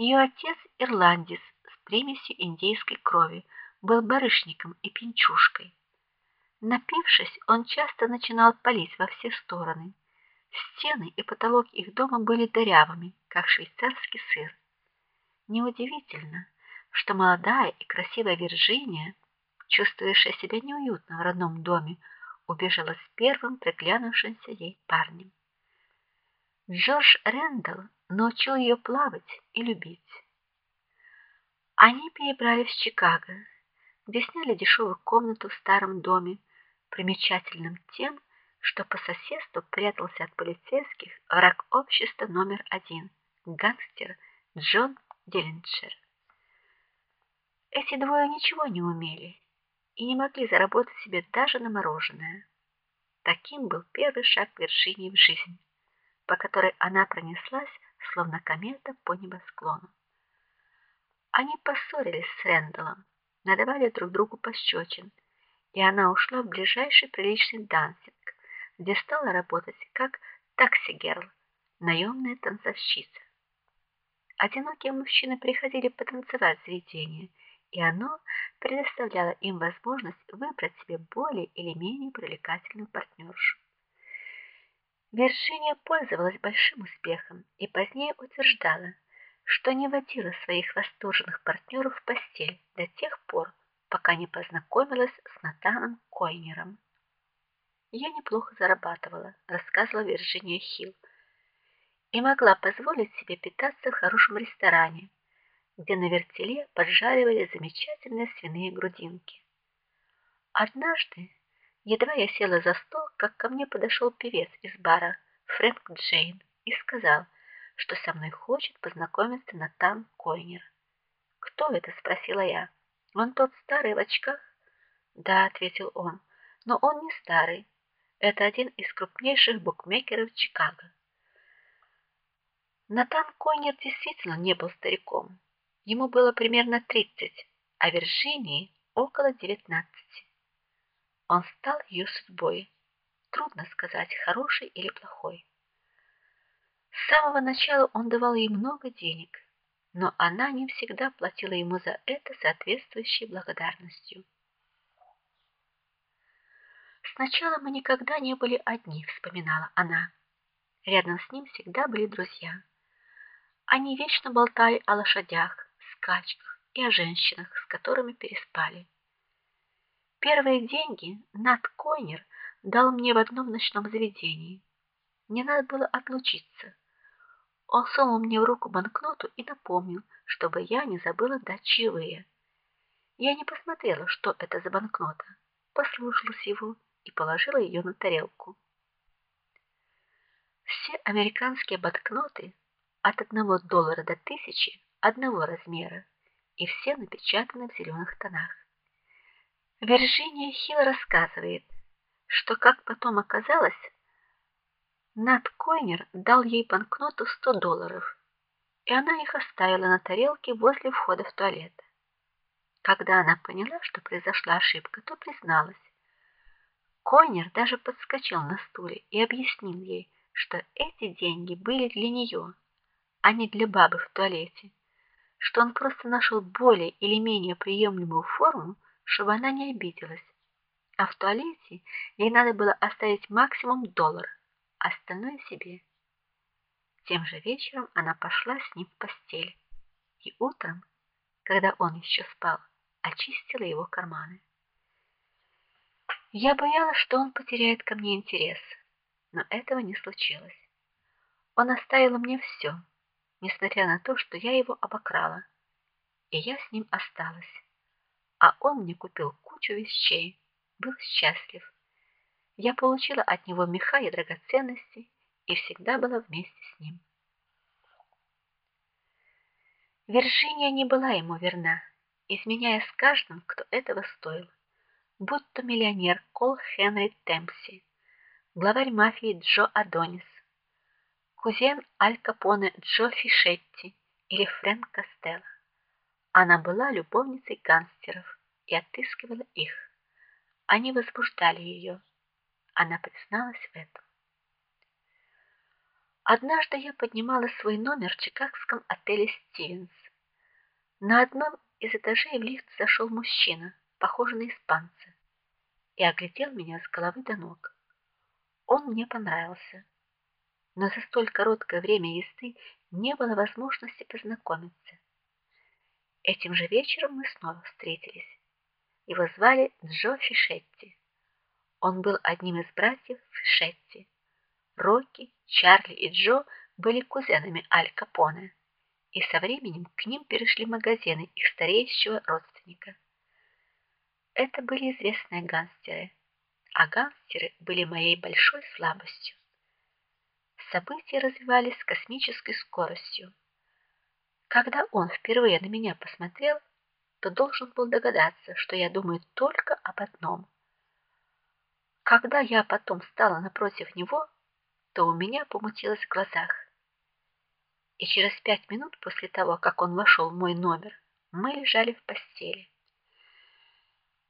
Ее отец ирландец с примесью индейской крови, был барышником и пьянчушкой. Напившись, он часто начинал палить во все стороны. Стены и потолок их дома были дырявыми, как швейцарский сыр. Неудивительно, что молодая и красивая Вирджиния, чувствующая себя неуютно в родном доме, убежала с первым приглянувшимся ей парнем. Джордж Рэндалл научил ее плавать и любить. Они перебрались в Чикаго, где сняли дешевую комнату в старом доме, примечательным тем, что по соседству прятался от полицейских враг общества номер один гангстер Джон Диллинджер. Эти двое ничего не умели и не могли заработать себе даже на мороженое. Таким был первый шаг Вирджинии в жизнь, по которой она пронеслась, словно комета по небосклону. Они поссорились с Рэндаллом, надавали друг другу пощечин, и она ушла в ближайший приличный дансинг, где стала работать как такси-герл, наемная танцовщица. Одинокие мужчины приходили потанцевать в заведение, и оно предоставляло им возможность выбрать себе более или менее привлекательную партнершу. Вирджиния пользовалась большим успехом и позднее утверждала, что не водила своих восторженных партнеров в постель до тех пор, пока не познакомилась с Натаном Койнером. Я неплохо зарабатывала, рассказывала Вирджиния Хилл. И могла позволить себе питаться в хорошем ресторане, где на вертеле поджаривали замечательные свиные грудинки. Однажды, едва я села за стол, как ко мне подошел певец из бара Фрэнк Джейн и сказал: что со мной хочет познакомиться Натан Койнер. "Кто это?" спросила я. "Он тот старый в очках?" "Да", ответил он. "Но он не старый. Это один из крупнейших букмекеров Чикаго". Натан Койнер действительно не был стариком. Ему было примерно 30, а Вирджинии около 19. Он стал ее судьбой. Трудно сказать, хороший или плохой. С самого начала он давал ей много денег, но она не всегда платила ему за это соответствующей благодарностью. Сначала мы никогда не были одни, вспоминала она. Рядом с ним всегда были друзья. Они вечно болтали о лошадях, скачках и о женщинах, с которыми переспали. Первые деньги Нат Койнер дал мне в одном ночном заведении. Мне надо было отлучиться. Он сунул мне в руку банкноту и напомнил, чтобы я не забыла дать чаевые. Я не посмотрела, что это за банкнота, послушалась его и положила ее на тарелку. Все американские банкноты от одного доллара до тысячи одного размера, и все напечатаны в зеленых тонах. Вирджиния Хилл рассказывает, что как потом оказалось, Нат Койнер дал ей банкноту 100 долларов, и она их оставила на тарелке возле входа в туалет. Когда она поняла, что произошла ошибка, то призналась. Койнер даже подскочил на стуле и объяснил ей, что эти деньги были для нее, а не для бабы в туалете, что он просто нашел более или менее приемлемую форму, чтобы она не обиделась. А в туалете ей надо было оставить максимум доллар остальное себе. Тем же вечером она пошла с ним в постель. И утром, когда он еще спал, очистила его карманы. Я боялась, что он потеряет ко мне интерес, но этого не случилось. Он оставил мне все, несмотря на то, что я его обокрала. И я с ним осталась. А он мне купил кучу вещей, был счастлив я получила от него меха и драгоценности и всегда была вместе с ним. Вирджиния не была ему верна, изменяя с каждым, кто этого стоил. Будь то миллионер Кол Хенри Темпси, главарь мафии Джо Адонис, кузен Аль Капоне Джо Фишетти или Фрэнк Костелло. Она была любовницей гангстеров и отыскивала их. Они возбуждали ее. Она призналась в этом. Однажды я поднимала свой номер в чикагском отеле Стивенс. На одном из этажей в лифт зашел мужчина, похожий на испанца, и оглядел меня с головы до ног. Он мне понравился. Но за столь короткое время езды не было возможности познакомиться. Этим же вечером мы снова встретились. Его звали Джо Фишетти. Он был одним из братьев Фишетти. Рокки, Чарли и Джо были кузенами Аль Капоне, и со временем к ним перешли магазины их стареющего родственника. Это были известные гангстеры, а гангстеры были моей большой слабостью. События развивались с космической скоростью. Когда он впервые на меня посмотрел, то должен был догадаться, что я думаю только об одном. Когда я потом стала напротив него, то у меня помутилось в глазах. И через пять минут после того, как он вошел в мой номер, мы лежали в постели.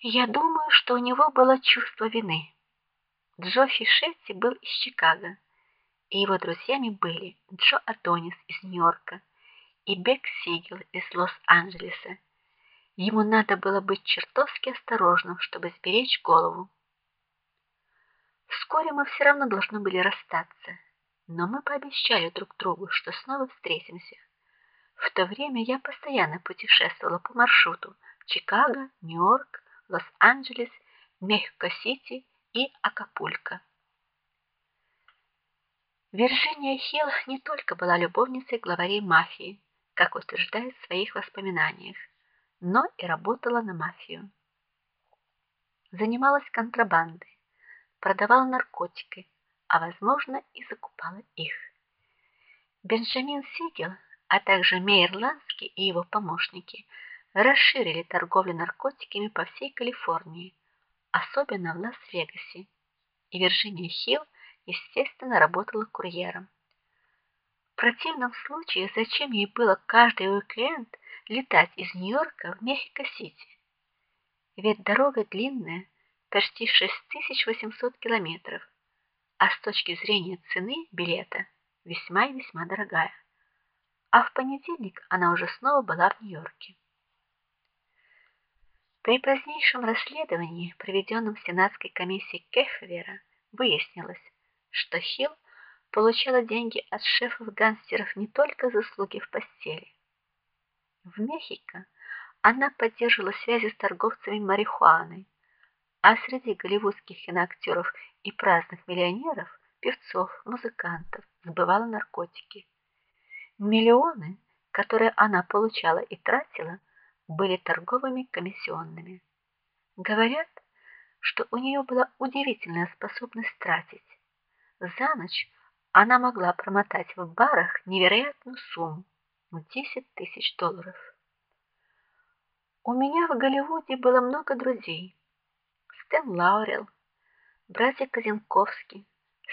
Я думаю, что у него было чувство вины. Джо Фишетти был из Чикаго, и его друзьями были Джо Адонис из Нью-Йорка и Бек Сигел из Лос-Анджелеса. Ему надо было быть чертовски осторожным, чтобы сберечь голову. Вскоре мы все равно должны были расстаться, но мы пообещали друг другу, что снова встретимся. В то время я постоянно путешествовала по маршруту Чикаго, Нью-Йорк, Лос-Анджелес, Мехико-Сити и Акапулько. Вирджиния Хилл не только была любовницей главарей мафии, как утверждает в своих воспоминаниях, но и работала на мафию. Занималась контрабандой, продавала наркотики, а возможно, и закупала их. Бенджамин Сигел, а также Мейер Лански и его помощники расширили торговлю наркотиками по всей Калифорнии, особенно в Лас-Вегасе. И Вирджиния Хилл, естественно, работала курьером. В противном случае, зачем ей было каждый уикенд летать из Нью-Йорка в Мехико-Сити? Ведь дорога длинная, почти 6800 километров, а с точки зрения цены билета весьма и весьма дорогая. А в понедельник она уже снова была в Нью-Йорке. При позднейшем расследовании, проведенном сенатской комиссией Кеффера, выяснилось, что Хилл получала деньги от шефов гангстеров не только за услуги в постели. В Мехико она поддерживала связи с торговцами марихуаной, а среди голливудских киноактеров и праздных миллионеров, певцов, музыкантов сбывала наркотики. Миллионы, которые она получала и тратила, были торговыми комиссионными. Говорят, что у нее была удивительная способность тратить. За ночь она могла промотать в барах невероятную сумму 10 тысяч долларов. У меня в Голливуде было много друзей, Стэн Лаурел, братья Козенковски,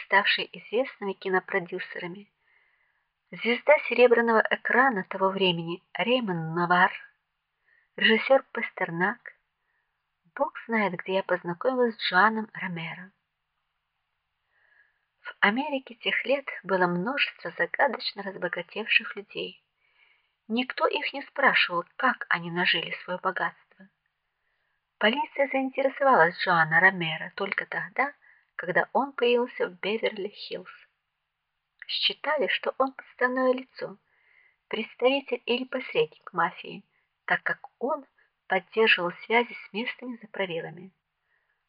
ставшие известными кинопродюсерами, звезда серебряного экрана того времени Реймон Навар, режиссер Пастернак. Бог знает, где я познакомилась с Джоаном Ромеро. Америке тех лет было множество загадочно разбогатевших людей. Никто их не спрашивал, как они нажили свое богатство. Полиция заинтересовалась Джоана Ромеро только тогда, когда он появился в Беверли-Хиллз. Считали, что он подставное лицо, представитель или посредник мафии, так как он поддерживал связи с местными заправилами.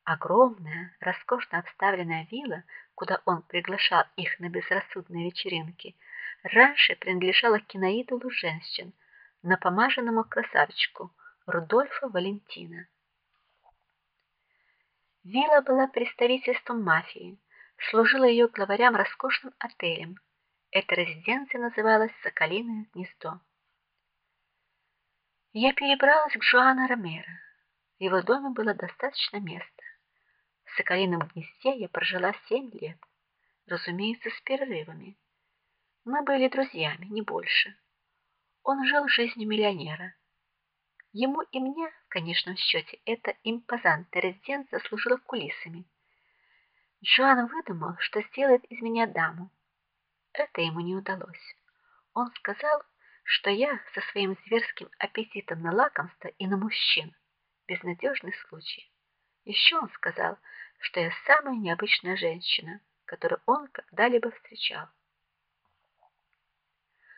Огромная, роскошно обставленная вилла, куда он приглашал их на безрассудные вечеринки, раньше принадлежала киноиду Луженщин, напомаженному красавчику Рудольфа Валентина. Вилла была представительством мафии, служила ее главарям роскошным отелем. Эта резиденция называлась Соколиное гнездо. Я перебралась к Жуану Ромеро. В его доме было достаточно места. В Соколином гнезде я прожила семь лет, разумеется, с перерывами. Мы были друзьями, не больше. Он жил жизнью миллионера. Ему и мне, в конечном счете, эта импозантная резиденция служила кулисами. Джоан выдумал, что сделает из меня даму. это ему не удалось. Он сказал, что я со своим зверским аппетитом на лакомство и на мужчин безнадежный случай. Еще он сказал, что я самая необычная женщина, которую он когда-либо встречал.